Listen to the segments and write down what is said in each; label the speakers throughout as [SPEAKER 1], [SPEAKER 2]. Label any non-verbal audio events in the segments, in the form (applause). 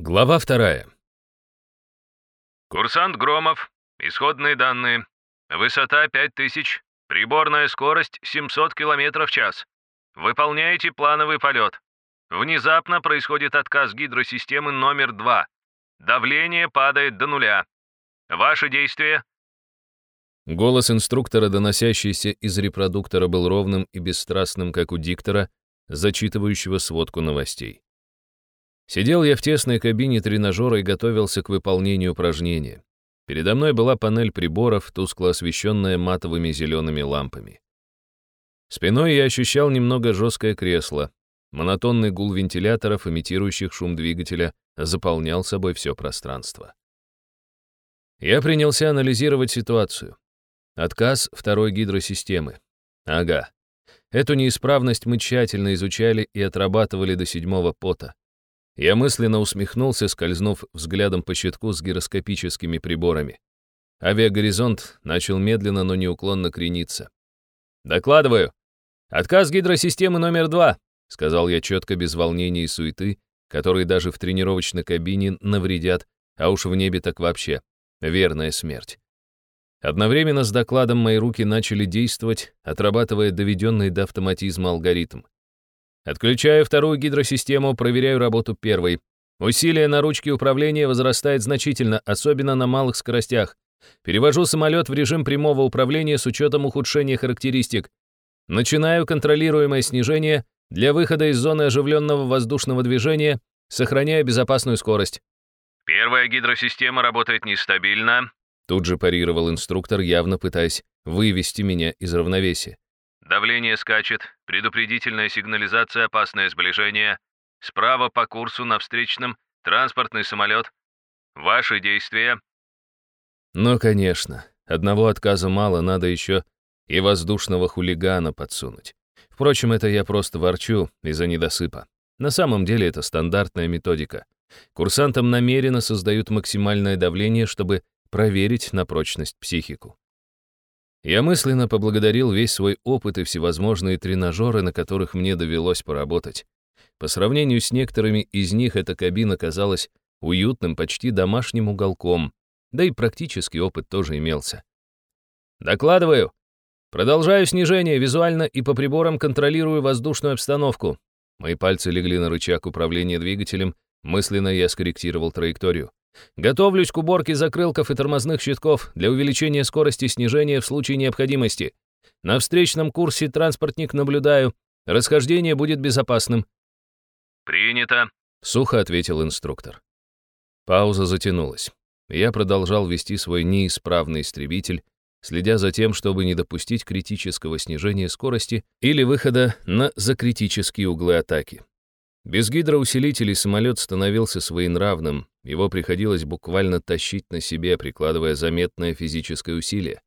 [SPEAKER 1] Глава вторая.
[SPEAKER 2] Курсант Громов. Исходные данные. Высота 5000. Приборная скорость 700 км в час. Выполняете плановый полет. Внезапно происходит отказ гидросистемы номер 2. Давление падает до нуля. Ваши действия?
[SPEAKER 1] Голос инструктора, доносящийся из репродуктора, был ровным и бесстрастным, как у диктора, зачитывающего сводку новостей. Сидел я в тесной кабине тренажера и готовился к выполнению упражнения. Передо мной была панель приборов, тускло освещенная матовыми зелеными лампами. Спиной я ощущал немного жесткое кресло. Монотонный гул вентиляторов, имитирующих шум двигателя, заполнял собой все пространство. Я принялся анализировать ситуацию. Отказ второй гидросистемы. Ага. Эту неисправность мы тщательно изучали и отрабатывали до седьмого пота. Я мысленно усмехнулся, скользнув взглядом по щитку с гироскопическими приборами. Авиагоризонт начал медленно, но неуклонно крениться. «Докладываю. Отказ гидросистемы номер два», — сказал я четко, без волнения и суеты, которые даже в тренировочной кабине навредят, а уж в небе так вообще. Верная смерть. Одновременно с докладом мои руки начали действовать, отрабатывая доведенный до автоматизма алгоритм. Отключаю вторую гидросистему, проверяю работу первой. Усилие на ручке управления возрастает значительно, особенно на малых скоростях. Перевожу самолет в режим прямого управления с учетом ухудшения характеристик. Начинаю контролируемое снижение для выхода из зоны оживленного воздушного движения, сохраняя безопасную скорость.
[SPEAKER 2] Первая гидросистема работает нестабильно.
[SPEAKER 1] Тут же парировал инструктор, явно пытаясь вывести меня из равновесия.
[SPEAKER 2] Давление скачет, предупредительная сигнализация, опасное сближение. Справа по курсу на встречном транспортный самолет. Ваши действия.
[SPEAKER 1] Ну, конечно. Одного отказа мало, надо еще и воздушного хулигана подсунуть. Впрочем, это я просто ворчу из-за недосыпа. На самом деле это стандартная методика. Курсантам намеренно создают максимальное давление, чтобы проверить на прочность психику. Я мысленно поблагодарил весь свой опыт и всевозможные тренажеры, на которых мне довелось поработать. По сравнению с некоторыми из них эта кабина казалась уютным, почти домашним уголком, да и практический опыт тоже имелся. «Докладываю. Продолжаю снижение, визуально и по приборам контролирую воздушную обстановку». Мои пальцы легли на рычаг управления двигателем, мысленно я скорректировал траекторию. Готовлюсь к уборке закрылков и тормозных щитков для увеличения скорости снижения в случае необходимости. На встречном курсе транспортник наблюдаю. Расхождение будет безопасным».
[SPEAKER 2] «Принято», —
[SPEAKER 1] сухо ответил инструктор. Пауза затянулась. Я продолжал вести свой неисправный истребитель, следя за тем, чтобы не допустить критического снижения скорости или выхода на закритические углы атаки. Без гидроусилителей самолет становился своенравным, его приходилось буквально тащить на себе, прикладывая заметное физическое усилие.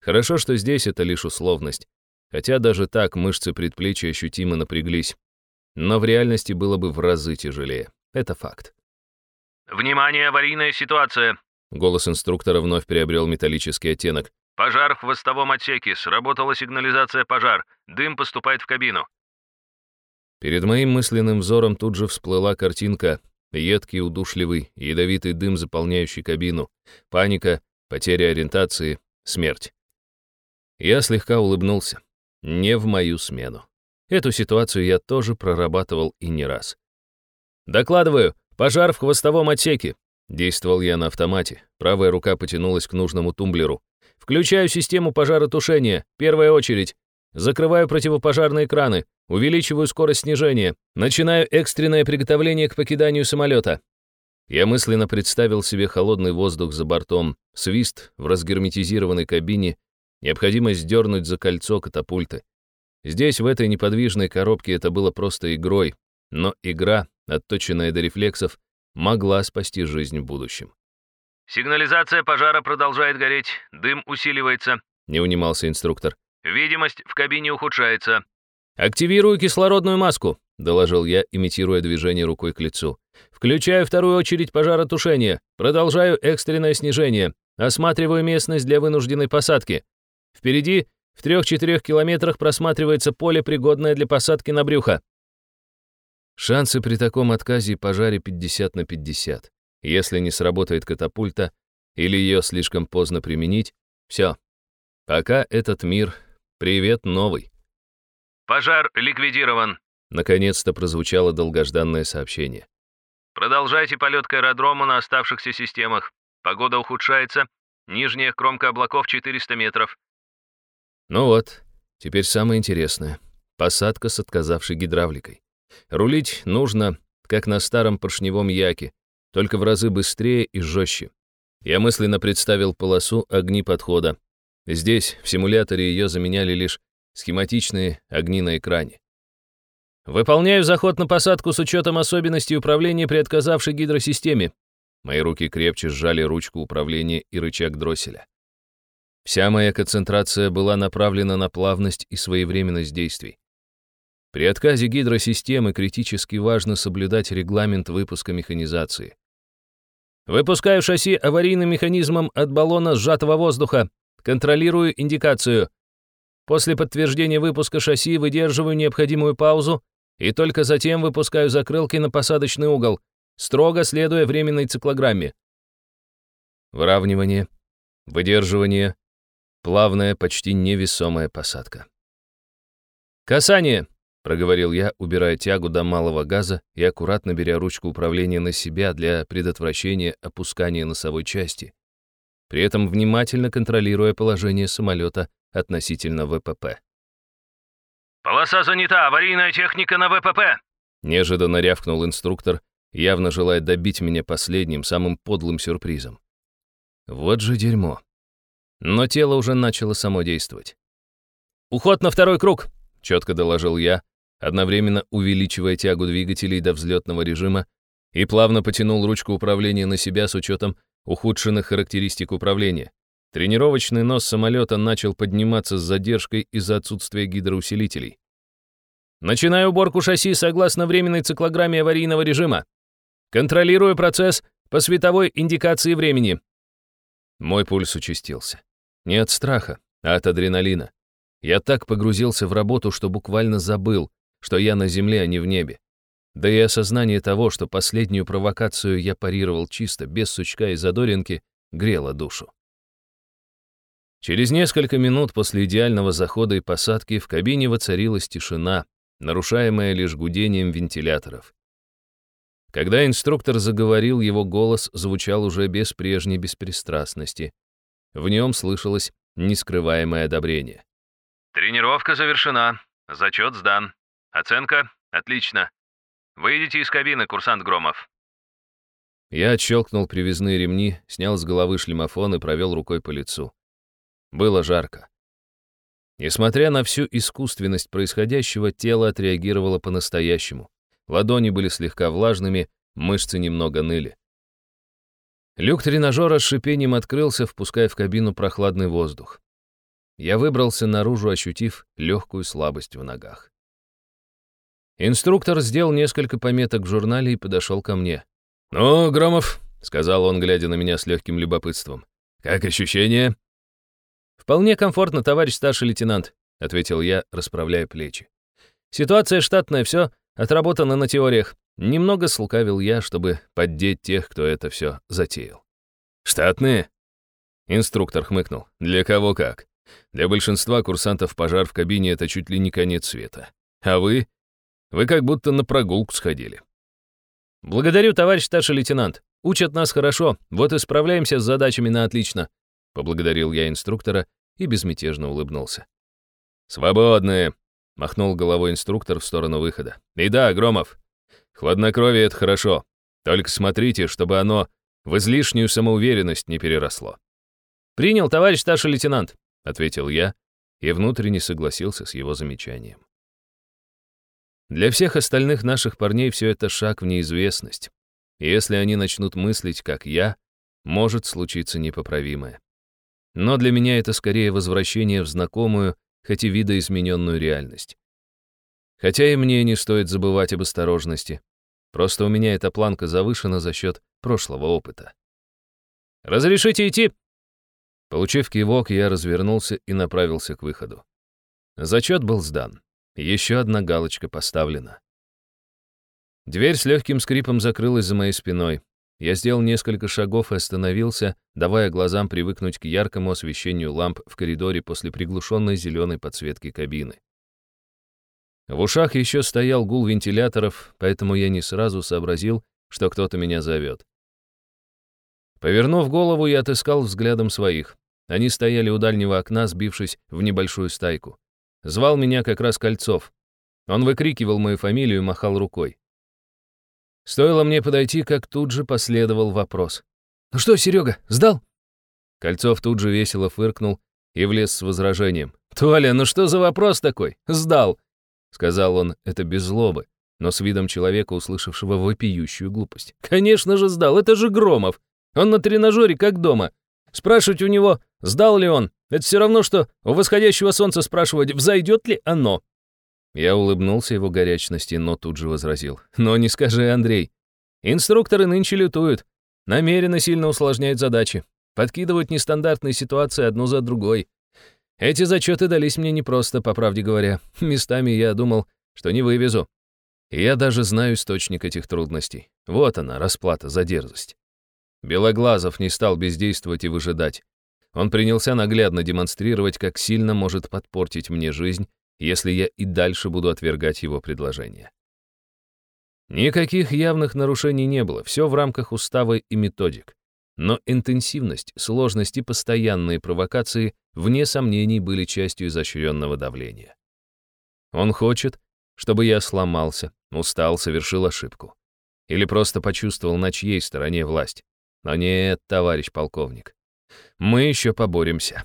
[SPEAKER 1] Хорошо, что здесь это лишь условность, хотя даже так мышцы предплечья ощутимо напряглись. Но в реальности было бы в разы тяжелее. Это факт.
[SPEAKER 2] «Внимание, аварийная ситуация!»
[SPEAKER 1] Голос инструктора вновь приобрел металлический оттенок.
[SPEAKER 2] «Пожар в хвостовом отсеке. Сработала сигнализация «Пожар». Дым поступает в кабину.
[SPEAKER 1] Перед моим мысленным взором тут же всплыла картинка, едкий, удушливый, ядовитый дым, заполняющий кабину, паника, потеря ориентации, смерть. Я слегка улыбнулся. Не в мою смену. Эту ситуацию я тоже прорабатывал и не раз. «Докладываю, пожар в хвостовом отсеке!» Действовал я на автомате. Правая рука потянулась к нужному тумблеру. «Включаю систему пожаротушения. Первая очередь. Закрываю противопожарные краны. Увеличиваю скорость снижения. Начинаю экстренное приготовление к покиданию самолета. Я мысленно представил себе холодный воздух за бортом, свист в разгерметизированной кабине, необходимость дернуть за кольцо катапульты. Здесь, в этой неподвижной коробке, это было просто игрой, но игра, отточенная до рефлексов, могла спасти жизнь в будущем.
[SPEAKER 2] «Сигнализация пожара продолжает гореть, дым усиливается», —
[SPEAKER 1] не унимался инструктор.
[SPEAKER 2] «Видимость в кабине ухудшается.
[SPEAKER 1] «Активирую кислородную маску», — доложил я, имитируя движение рукой к лицу. «Включаю вторую очередь пожаротушения. Продолжаю экстренное снижение. Осматриваю местность для вынужденной посадки. Впереди, в трех-четырех километрах, просматривается поле, пригодное для посадки на брюхо. Шансы при таком отказе и пожаре 50 на 50. Если не сработает катапульта или ее слишком поздно применить, все. Пока этот мир — привет новый.
[SPEAKER 2] «Пожар ликвидирован», —
[SPEAKER 1] наконец-то прозвучало долгожданное сообщение.
[SPEAKER 2] «Продолжайте полет к аэродрому на оставшихся системах. Погода ухудшается. Нижняя кромка облаков 400 метров».
[SPEAKER 1] Ну вот, теперь самое интересное. Посадка с отказавшей гидравликой. Рулить нужно, как на старом поршневом яке, только в разы быстрее и жестче. Я мысленно представил полосу огни подхода. Здесь, в симуляторе, ее заменяли лишь схематичные огни на экране. «Выполняю заход на посадку с учетом особенностей управления при отказавшей гидросистеме». Мои руки крепче сжали ручку управления и рычаг дросселя. Вся моя концентрация была направлена на плавность и своевременность действий. При отказе гидросистемы критически важно соблюдать регламент выпуска механизации. Выпускаю шасси аварийным механизмом от баллона сжатого воздуха. Контролирую индикацию. После подтверждения выпуска шасси выдерживаю необходимую паузу и только затем выпускаю закрылки на посадочный угол, строго следуя временной циклограмме. Выравнивание, выдерживание, плавная, почти невесомая посадка. Касание проговорил я, убирая тягу до малого газа и аккуратно беря ручку управления на себя для предотвращения опускания носовой части, при этом внимательно контролируя положение самолета относительно ВПП.
[SPEAKER 2] «Полоса занята, аварийная техника на ВПП!»
[SPEAKER 1] Неожиданно рявкнул инструктор, явно желая добить меня последним, самым подлым сюрпризом. Вот же дерьмо. Но тело уже начало само действовать. «Уход на второй круг!» — четко доложил я, одновременно увеличивая тягу двигателей до взлетного режима и плавно потянул ручку управления на себя с учетом ухудшенных характеристик управления. Тренировочный нос самолета начал подниматься с задержкой из-за отсутствия гидроусилителей. Начинаю уборку шасси согласно временной циклограмме аварийного режима. Контролирую процесс по световой индикации времени. Мой пульс участился. Не от страха, а от адреналина. Я так погрузился в работу, что буквально забыл, что я на земле, а не в небе. Да и осознание того, что последнюю провокацию я парировал чисто, без сучка и задоринки, грело душу. Через несколько минут после идеального захода и посадки в кабине воцарилась тишина, нарушаемая лишь гудением вентиляторов. Когда инструктор заговорил, его голос звучал уже без прежней беспристрастности. В нем слышалось нескрываемое одобрение.
[SPEAKER 2] «Тренировка завершена. Зачет сдан. Оценка? Отлично. Выйдите из кабины, курсант Громов.
[SPEAKER 1] Я отщелкнул привязные ремни, снял с головы шлемофон и провел рукой по лицу. Было жарко. Несмотря на всю искусственность происходящего, тело отреагировало по-настоящему. Ладони были слегка влажными, мышцы немного ныли. Люк тренажера с шипением открылся, впуская в кабину прохладный воздух. Я выбрался наружу, ощутив легкую слабость в ногах. Инструктор сделал несколько пометок в журнале и подошел ко мне. «Ну, Громов», — сказал он, глядя на меня с легким любопытством, — «как ощущения?» «Вполне комфортно, товарищ старший лейтенант», — ответил я, расправляя плечи. «Ситуация штатная, все отработано на теориях. Немного слукавил я, чтобы поддеть тех, кто это все затеял». «Штатные?» Инструктор хмыкнул. «Для кого как? Для большинства курсантов пожар в кабине — это чуть ли не конец света. А вы вы как будто на прогулку сходили. Благодарю, товарищ старший лейтенант. Учат нас хорошо, вот и справляемся с задачами на отлично. Поблагодарил я инструктора и безмятежно улыбнулся. «Свободные!» — махнул головой инструктор в сторону выхода. «И да, Громов, хладнокровие — это хорошо. Только смотрите, чтобы оно в излишнюю самоуверенность не переросло». «Принял, товарищ старший лейтенант», — ответил я и внутренне согласился с его замечанием. Для всех остальных наших парней все это шаг в неизвестность. Если они начнут мыслить, как я, может случиться непоправимое. Но для меня это скорее возвращение в знакомую, хоть и видоизмененную реальность. Хотя и мне не стоит забывать об осторожности. Просто у меня эта планка завышена за счет прошлого опыта. «Разрешите идти?» Получив кивок, я развернулся и направился к выходу. Зачет был сдан. Еще одна галочка поставлена. Дверь с легким скрипом закрылась за моей спиной. Я сделал несколько шагов и остановился, давая глазам привыкнуть к яркому освещению ламп в коридоре после приглушенной зеленой подсветки кабины. В ушах еще стоял гул вентиляторов, поэтому я не сразу сообразил, что кто-то меня зовет. Повернув голову, я отыскал взглядом своих. Они стояли у дальнего окна, сбившись в небольшую стайку. Звал меня как раз Кольцов. Он выкрикивал мою фамилию и махал рукой. Стоило мне подойти, как тут же последовал вопрос. «Ну что, Серега, сдал?» Кольцов тут же весело фыркнул и влез с возражением. «Толя, ну что за вопрос такой? Сдал!» Сказал он это без злобы, но с видом человека, услышавшего вопиющую глупость. «Конечно же сдал, это же Громов! Он на тренажере как дома. Спрашивать у него, сдал ли он, это все равно, что у восходящего солнца спрашивать, взойдет ли оно. Я улыбнулся его горячности, но тут же возразил. «Но не скажи, Андрей. Инструкторы нынче лютуют. Намеренно сильно усложняют задачи. Подкидывают нестандартные ситуации одну за другой. Эти зачеты дались мне непросто, по правде говоря. Местами я думал, что не вывезу. Я даже знаю источник этих трудностей. Вот она, расплата за дерзость. Белоглазов не стал бездействовать и выжидать. Он принялся наглядно демонстрировать, как сильно может подпортить мне жизнь если я и дальше буду отвергать его предложение. Никаких явных нарушений не было, все в рамках устава и методик. Но интенсивность, сложность и постоянные провокации, вне сомнений, были частью изощренного давления. Он хочет, чтобы я сломался, устал, совершил ошибку. Или просто почувствовал, на чьей стороне власть. Но нет, товарищ полковник, мы еще поборемся.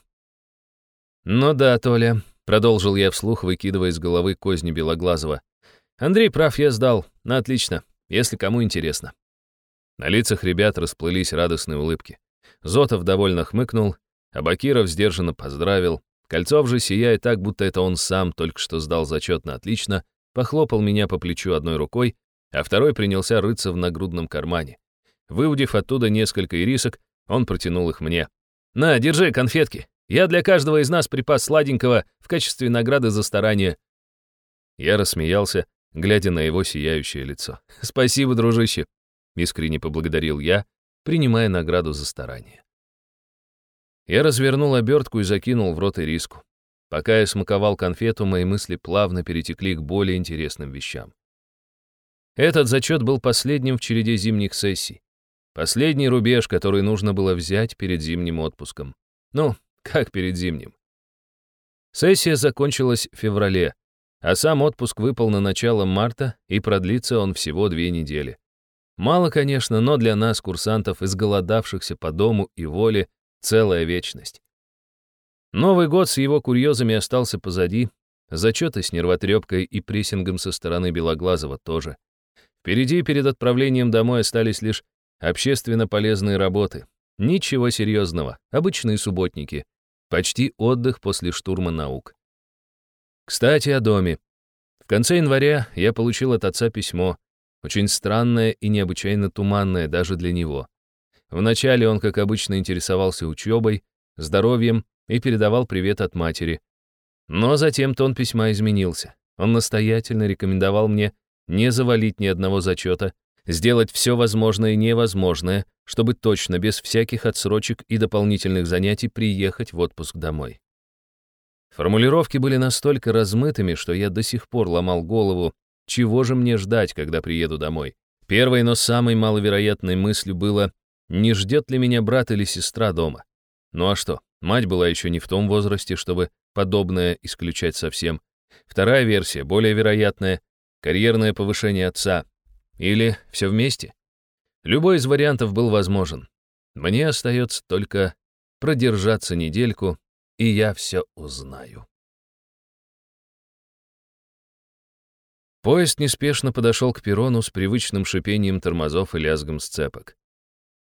[SPEAKER 1] Ну да, Толя, Продолжил я вслух, выкидывая из головы козни Белоглазова. «Андрей прав, я сдал. Ну, отлично, если кому интересно». На лицах ребят расплылись радостные улыбки. Зотов довольно хмыкнул, а Бакиров сдержанно поздравил. Кольцов же, сияя так, будто это он сам только что сдал зачет на отлично, похлопал меня по плечу одной рукой, а второй принялся рыться в нагрудном кармане. Выудив оттуда несколько ирисок, он протянул их мне. «На, держи конфетки. Я для каждого из нас припас сладенького в качестве награды за старание». Я рассмеялся, глядя на его сияющее лицо. (laughs) «Спасибо, дружище», — искренне поблагодарил я, принимая награду за старание. Я развернул обертку и закинул в рот ириску. Пока я смаковал конфету, мои мысли плавно перетекли к более интересным вещам. Этот зачет был последним в череде зимних сессий. Последний рубеж, который нужно было взять перед зимним отпуском. Ну, как перед зимним. Сессия закончилась в феврале, а сам отпуск выпал на начало марта, и продлится он всего две недели. Мало, конечно, но для нас, курсантов, изголодавшихся по дому и воле, целая вечность. Новый год с его курьезами остался позади, зачеты с нервотрепкой и прессингом со стороны Белоглазова тоже. Впереди перед отправлением домой остались лишь общественно полезные работы, Ничего серьезного, обычные субботники. Почти отдых после штурма наук. Кстати, о доме. В конце января я получил от отца письмо, очень странное и необычайно туманное даже для него. Вначале он, как обычно, интересовался учебой, здоровьем и передавал привет от матери. Но затем тон письма изменился. Он настоятельно рекомендовал мне не завалить ни одного зачета, сделать все возможное и невозможное, чтобы точно, без всяких отсрочек и дополнительных занятий, приехать в отпуск домой. Формулировки были настолько размытыми, что я до сих пор ломал голову, чего же мне ждать, когда приеду домой. Первой, но самой маловероятной мыслью было, не ждет ли меня брат или сестра дома. Ну а что, мать была еще не в том возрасте, чтобы подобное исключать совсем. Вторая версия, более вероятная, карьерное повышение отца. Или все вместе. Любой из вариантов был возможен. Мне остается только продержаться недельку, и я все узнаю. Поезд неспешно подошел к перрону с привычным шипением тормозов и лязгом сцепок.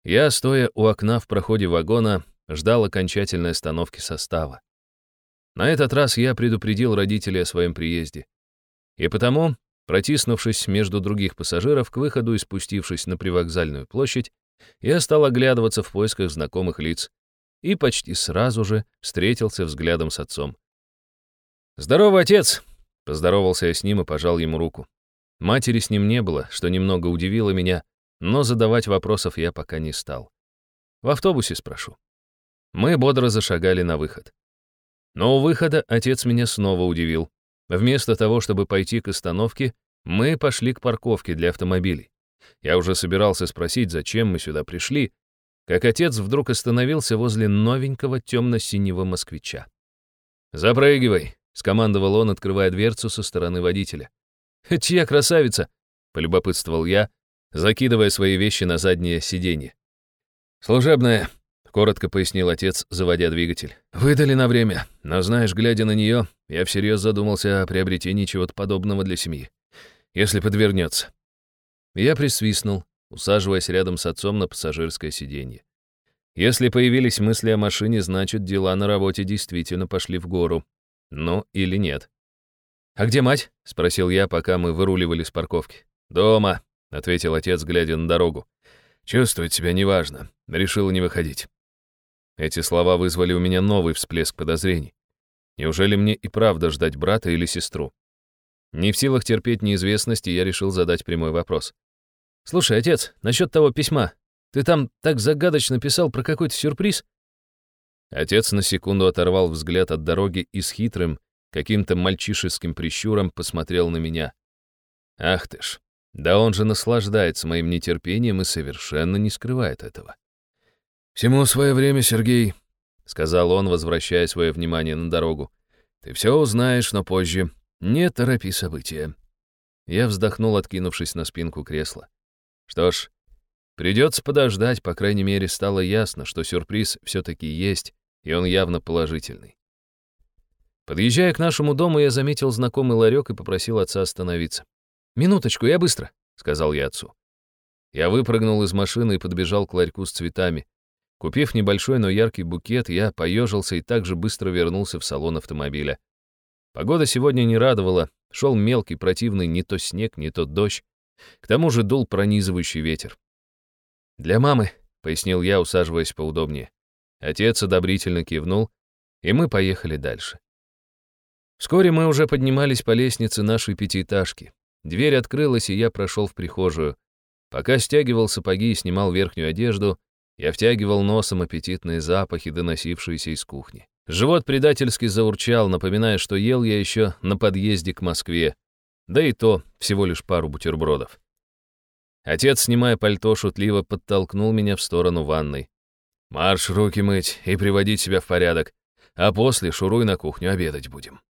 [SPEAKER 1] Я, стоя у окна в проходе вагона, ждал окончательной остановки состава. На этот раз я предупредил родителей о своем приезде. И потому Протиснувшись между других пассажиров к выходу и спустившись на привокзальную площадь, я стал оглядываться в поисках знакомых лиц и почти сразу же встретился взглядом с отцом. «Здорово, отец!» — поздоровался я с ним и пожал ему руку. Матери с ним не было, что немного удивило меня, но задавать вопросов я пока не стал. В автобусе спрошу. Мы бодро зашагали на выход. Но у выхода отец меня снова удивил. Вместо того, чтобы пойти к остановке, мы пошли к парковке для автомобилей. Я уже собирался спросить, зачем мы сюда пришли, как отец вдруг остановился возле новенького темно-синего москвича. «Запрыгивай», — скомандовал он, открывая дверцу со стороны водителя. «Чья красавица?» — полюбопытствовал я, закидывая свои вещи на заднее сиденье. «Служебная», — коротко пояснил отец, заводя двигатель. «Выдали на время, но, знаешь, глядя на нее, я всерьез задумался о приобретении чего-то подобного для семьи, если подвернется». Я присвистнул, усаживаясь рядом с отцом на пассажирское сиденье. Если появились мысли о машине, значит, дела на работе действительно пошли в гору. Ну, или нет. «А где мать?» — спросил я, пока мы выруливали с парковки. «Дома», — ответил отец, глядя на дорогу. «Чувствует себя неважно. Решила не выходить». Эти слова вызвали у меня новый всплеск подозрений. Неужели мне и правда ждать брата или сестру? Не в силах терпеть неизвестности, я решил задать прямой вопрос. «Слушай, отец, насчет того письма. Ты там так загадочно писал про какой-то сюрприз?» Отец на секунду оторвал взгляд от дороги и с хитрым, каким-то мальчишеским прищуром посмотрел на меня. «Ах ты ж, да он же наслаждается моим нетерпением и совершенно не скрывает этого». «Всему свое время, Сергей», — сказал он, возвращая свое внимание на дорогу. «Ты все узнаешь, но позже. Не торопи события». Я вздохнул, откинувшись на спинку кресла. Что ж, придется подождать, по крайней мере, стало ясно, что сюрприз все-таки есть, и он явно положительный. Подъезжая к нашему дому, я заметил знакомый ларек и попросил отца остановиться. «Минуточку, я быстро», — сказал я отцу. Я выпрыгнул из машины и подбежал к ларьку с цветами. Купив небольшой, но яркий букет, я поежился и также быстро вернулся в салон автомобиля. Погода сегодня не радовала, шел мелкий, противный не то снег, не то дождь. К тому же дул пронизывающий ветер. «Для мамы», — пояснил я, усаживаясь поудобнее. Отец одобрительно кивнул, и мы поехали дальше. Вскоре мы уже поднимались по лестнице нашей пятиэтажки. Дверь открылась, и я прошел в прихожую. Пока стягивал сапоги и снимал верхнюю одежду, я втягивал носом аппетитные запахи, доносившиеся из кухни. Живот предательски заурчал, напоминая, что ел я еще на подъезде к Москве, да и то всего лишь пару бутербродов. Отец, снимая пальто, шутливо подтолкнул меня в сторону ванной. «Марш руки мыть и приводить себя в порядок, а после шуруй на кухню, обедать будем».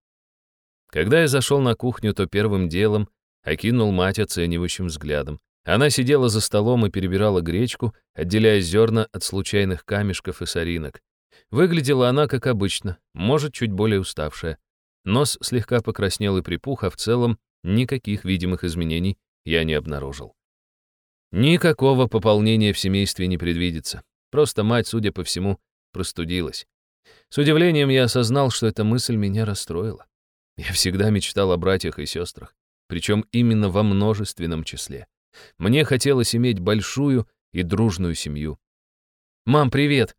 [SPEAKER 1] Когда я зашел на кухню, то первым делом окинул мать оценивающим взглядом. Она сидела за столом и перебирала гречку, отделяя зерна от случайных камешков и соринок. Выглядела она, как обычно, может, чуть более уставшая. Нос слегка покраснел и припух, а в целом Никаких видимых изменений я не обнаружил. Никакого пополнения в семействе не предвидится. Просто мать, судя по всему, простудилась. С удивлением я осознал, что эта мысль меня расстроила. Я всегда мечтал о братьях и сестрах, причем именно во множественном числе. Мне хотелось иметь большую и дружную семью. «Мам, привет!»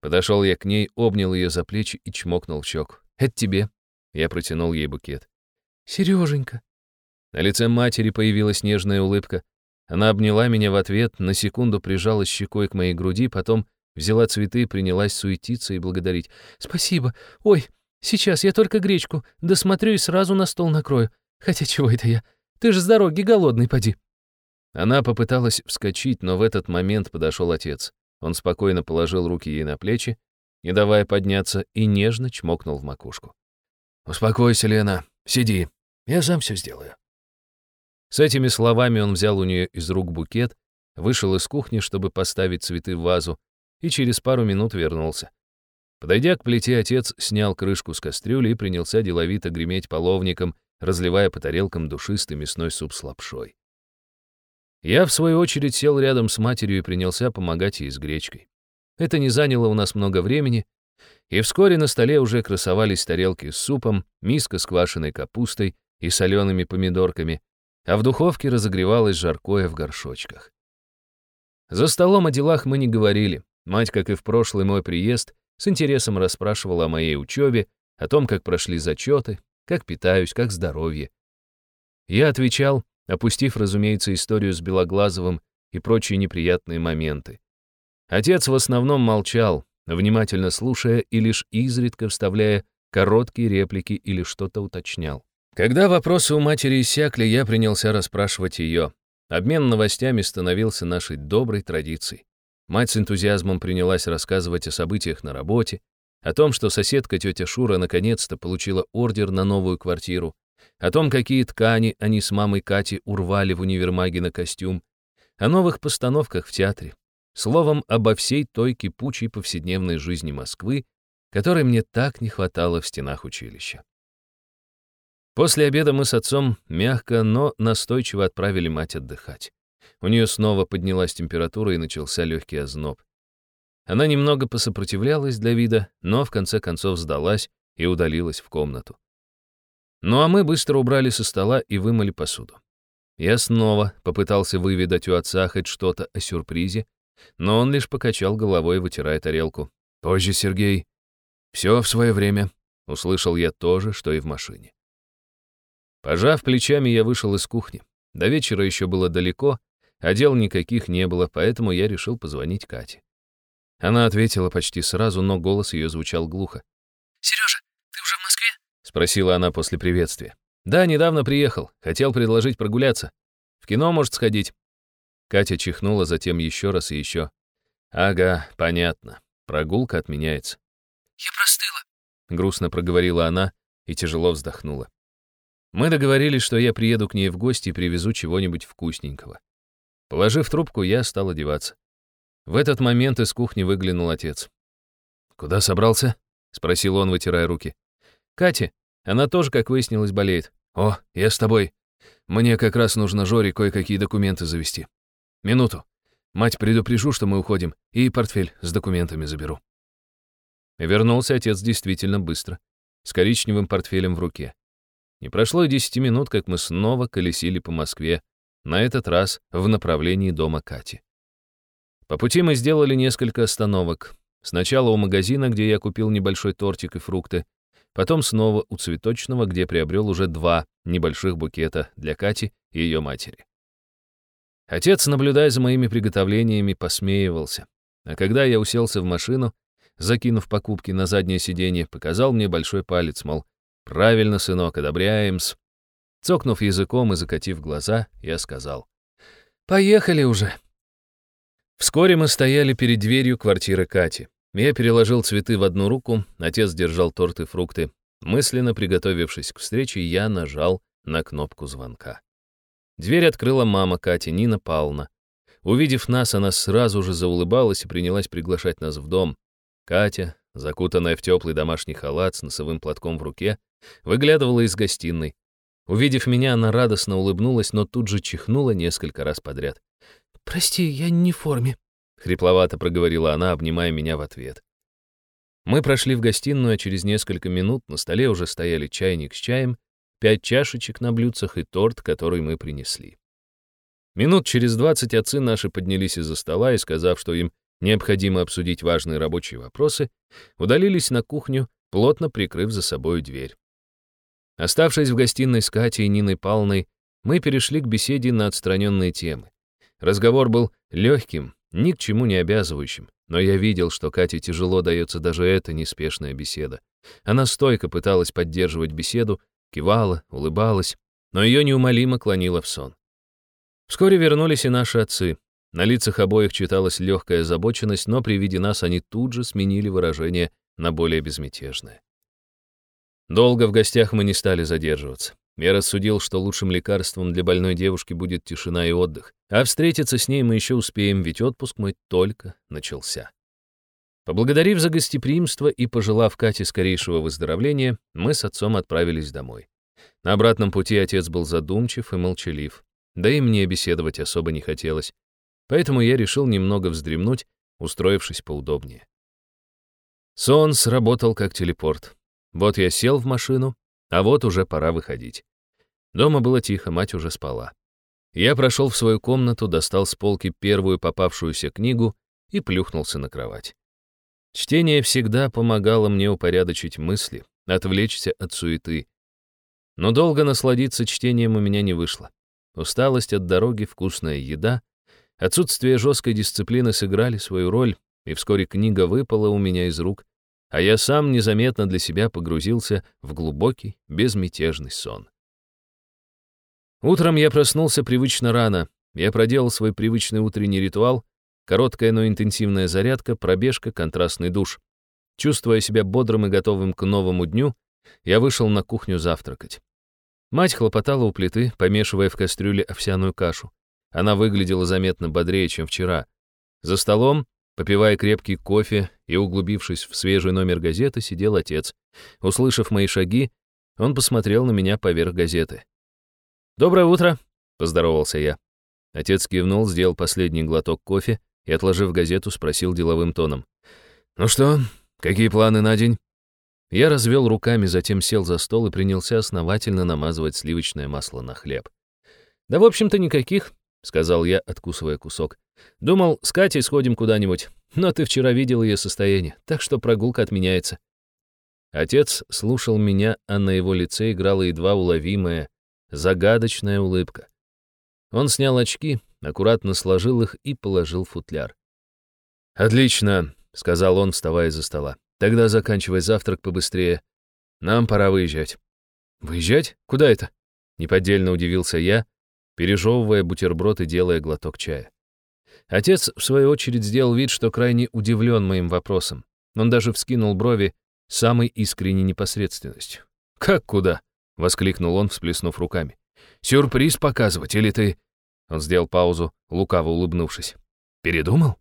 [SPEAKER 1] Подошел я к ней, обнял ее за плечи и чмокнул в щеку. «Это тебе». Я протянул ей букет. «Сереженька», на лице матери появилась нежная улыбка. Она обняла меня в ответ, на секунду прижалась щекой к моей груди, потом взяла цветы, принялась суетиться и благодарить. «Спасибо. Ой, сейчас я только гречку досмотрю и сразу на стол накрою. Хотя чего это я? Ты же с дороги голодный, поди». Она попыталась вскочить, но в этот момент подошел отец. Он спокойно положил руки ей на плечи, не давая подняться, и нежно чмокнул в макушку. «Успокойся, Лена, сиди, я сам все сделаю». С этими словами он взял у нее из рук букет, вышел из кухни, чтобы поставить цветы в вазу, и через пару минут вернулся. Подойдя к плите, отец снял крышку с кастрюли и принялся деловито греметь половником, разливая по тарелкам душистый мясной суп с лапшой. Я, в свою очередь, сел рядом с матерью и принялся помогать ей с гречкой. Это не заняло у нас много времени, и вскоре на столе уже красовались тарелки с супом, миска с квашеной капустой и солеными помидорками, а в духовке разогревалось жаркое в горшочках. За столом о делах мы не говорили. Мать, как и в прошлый мой приезд, с интересом расспрашивала о моей учебе, о том, как прошли зачеты, как питаюсь, как здоровье. Я отвечал, опустив, разумеется, историю с Белоглазовым и прочие неприятные моменты. Отец в основном молчал, внимательно слушая и лишь изредка вставляя короткие реплики или что-то уточнял. Когда вопросы у матери иссякли, я принялся расспрашивать ее. Обмен новостями становился нашей доброй традицией. Мать с энтузиазмом принялась рассказывать о событиях на работе, о том, что соседка тетя Шура наконец-то получила ордер на новую квартиру, о том, какие ткани они с мамой Кати урвали в универмаге на костюм, о новых постановках в театре, словом, обо всей той кипучей повседневной жизни Москвы, которой мне так не хватало в стенах училища. После обеда мы с отцом мягко, но настойчиво отправили мать отдыхать. У нее снова поднялась температура и начался легкий озноб. Она немного посопротивлялась для вида, но в конце концов сдалась и удалилась в комнату. Ну а мы быстро убрали со стола и вымыли посуду. Я снова попытался выведать у отца хоть что-то о сюрпризе, но он лишь покачал головой, вытирая тарелку. «Позже, Сергей. Все в свое время», — услышал я то же, что и в машине. Пожав плечами, я вышел из кухни. До вечера еще было далеко, а дел никаких не было, поэтому я решил позвонить Кате. Она ответила почти сразу, но голос ее звучал глухо.
[SPEAKER 3] «Сережа, ты уже в Москве?»
[SPEAKER 1] — спросила она после приветствия. «Да, недавно приехал. Хотел предложить прогуляться. В кино, может, сходить?» Катя чихнула затем еще раз и еще. «Ага, понятно. Прогулка отменяется».
[SPEAKER 3] «Я простыла», —
[SPEAKER 1] грустно проговорила она и тяжело вздохнула. Мы договорились, что я приеду к ней в гости и привезу чего-нибудь вкусненького. Положив трубку, я стал одеваться. В этот момент из кухни выглянул отец. «Куда собрался?» — спросил он, вытирая руки. «Катя, она тоже, как выяснилось, болеет. О, я с тобой. Мне как раз нужно Жоре кое-какие документы завести. Минуту. Мать предупрежу, что мы уходим, и портфель с документами заберу». Вернулся отец действительно быстро, с коричневым портфелем в руке. Не прошло и десяти минут, как мы снова колесили по Москве, на этот раз в направлении дома Кати. По пути мы сделали несколько остановок. Сначала у магазина, где я купил небольшой тортик и фрукты, потом снова у цветочного, где приобрел уже два небольших букета для Кати и ее матери. Отец, наблюдая за моими приготовлениями, посмеивался. А когда я уселся в машину, закинув покупки на заднее сиденье, показал мне большой палец, мол, «Правильно, сынок, одобряем-с». Цокнув языком и закатив глаза, я сказал. «Поехали уже». Вскоре мы стояли перед дверью квартиры Кати. Я переложил цветы в одну руку, отец держал торт и фрукты. Мысленно приготовившись к встрече, я нажал на кнопку звонка. Дверь открыла мама Кати, Нина Павловна. Увидев нас, она сразу же заулыбалась и принялась приглашать нас в дом. Катя, закутанная в теплый домашний халат с носовым платком в руке, Выглядывала из гостиной. Увидев меня, она радостно улыбнулась, но тут же чихнула несколько раз подряд. «Прости, я не в форме», — хрипловато проговорила она, обнимая меня в ответ. Мы прошли в гостиную, а через несколько минут на столе уже стояли чайник с чаем, пять чашечек на блюдцах и торт, который мы принесли. Минут через двадцать отцы наши поднялись из-за стола и, сказав, что им необходимо обсудить важные рабочие вопросы, удалились на кухню, плотно прикрыв за собой дверь. Оставшись в гостиной с Катей и Ниной Павловной, мы перешли к беседе на отстраненные темы. Разговор был легким, ни к чему не обязывающим, но я видел, что Кате тяжело дается даже эта неспешная беседа. Она стойко пыталась поддерживать беседу, кивала, улыбалась, но ее неумолимо клонило в сон. Вскоре вернулись и наши отцы. На лицах обоих читалась легкая озабоченность, но при виде нас они тут же сменили выражение на более безмятежное. Долго в гостях мы не стали задерживаться. Я рассудил, что лучшим лекарством для больной девушки будет тишина и отдых. А встретиться с ней мы еще успеем, ведь отпуск мой только начался. Поблагодарив за гостеприимство и пожелав Кате скорейшего выздоровления, мы с отцом отправились домой. На обратном пути отец был задумчив и молчалив. Да и мне беседовать особо не хотелось. Поэтому я решил немного вздремнуть, устроившись поудобнее. Сон сработал как телепорт. Вот я сел в машину, а вот уже пора выходить. Дома было тихо, мать уже спала. Я прошел в свою комнату, достал с полки первую попавшуюся книгу и плюхнулся на кровать. Чтение всегда помогало мне упорядочить мысли, отвлечься от суеты. Но долго насладиться чтением у меня не вышло. усталость от дороги, вкусная еда, отсутствие жесткой дисциплины сыграли свою роль, и вскоре книга выпала у меня из рук, а я сам незаметно для себя погрузился в глубокий, безмятежный сон. Утром я проснулся привычно рано. Я проделал свой привычный утренний ритуал, короткая, но интенсивная зарядка, пробежка, контрастный душ. Чувствуя себя бодрым и готовым к новому дню, я вышел на кухню завтракать. Мать хлопотала у плиты, помешивая в кастрюле овсяную кашу. Она выглядела заметно бодрее, чем вчера. За столом, попивая крепкий кофе и углубившись в свежий номер газеты, сидел отец. Услышав мои шаги, он посмотрел на меня поверх газеты. «Доброе утро», — поздоровался я. Отец кивнул, сделал последний глоток кофе и, отложив газету, спросил деловым тоном. «Ну что, какие планы на день?» Я развел руками, затем сел за стол и принялся основательно намазывать сливочное масло на хлеб. «Да, в общем-то, никаких», — сказал я, откусывая кусок. «Думал, с Катей сходим куда-нибудь, но ты вчера видел ее состояние, так что прогулка отменяется». Отец слушал меня, а на его лице играла едва уловимая, загадочная улыбка. Он снял очки, аккуратно сложил их и положил футляр. «Отлично», — сказал он, вставая за стола. Тогда заканчивай завтрак побыстрее. Нам пора выезжать». «Выезжать? Куда это?» Неподдельно удивился я, пережевывая бутерброд и делая глоток чая. Отец, в свою очередь, сделал вид, что крайне удивлен моим вопросом. Он даже вскинул брови самой искренней непосредственностью. «Как куда?» — воскликнул он, всплеснув руками. «Сюрприз показывать, или ты...» Он сделал паузу, лукаво улыбнувшись. «Передумал?»